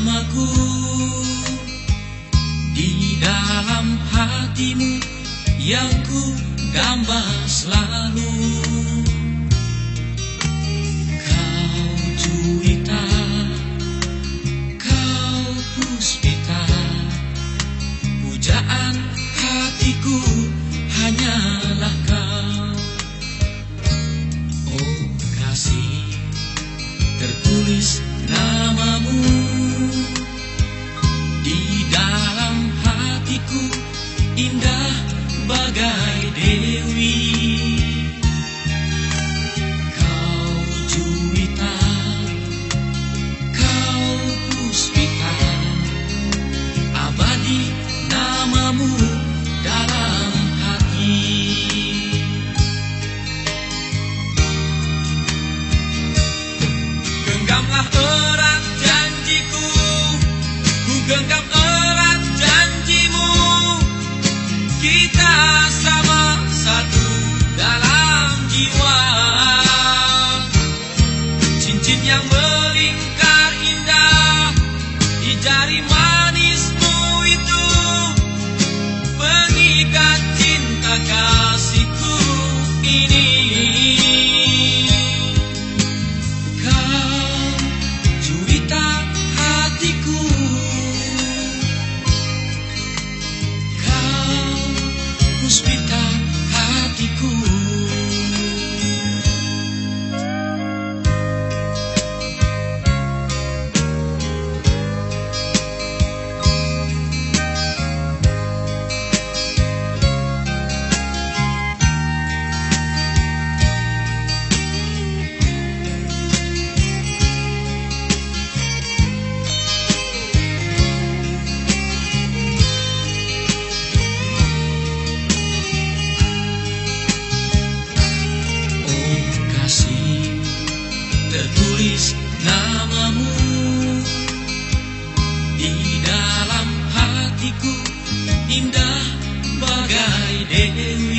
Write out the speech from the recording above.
namaku di dalam hatimu yang ku gambar selalu. Kau Juwita, kau Puspita, pujaan hatiku hanyalah kau. Oh kasih, tertulis yang melingkar indah Di jari manismu namamu di dalam hatiku indah bagai dewa.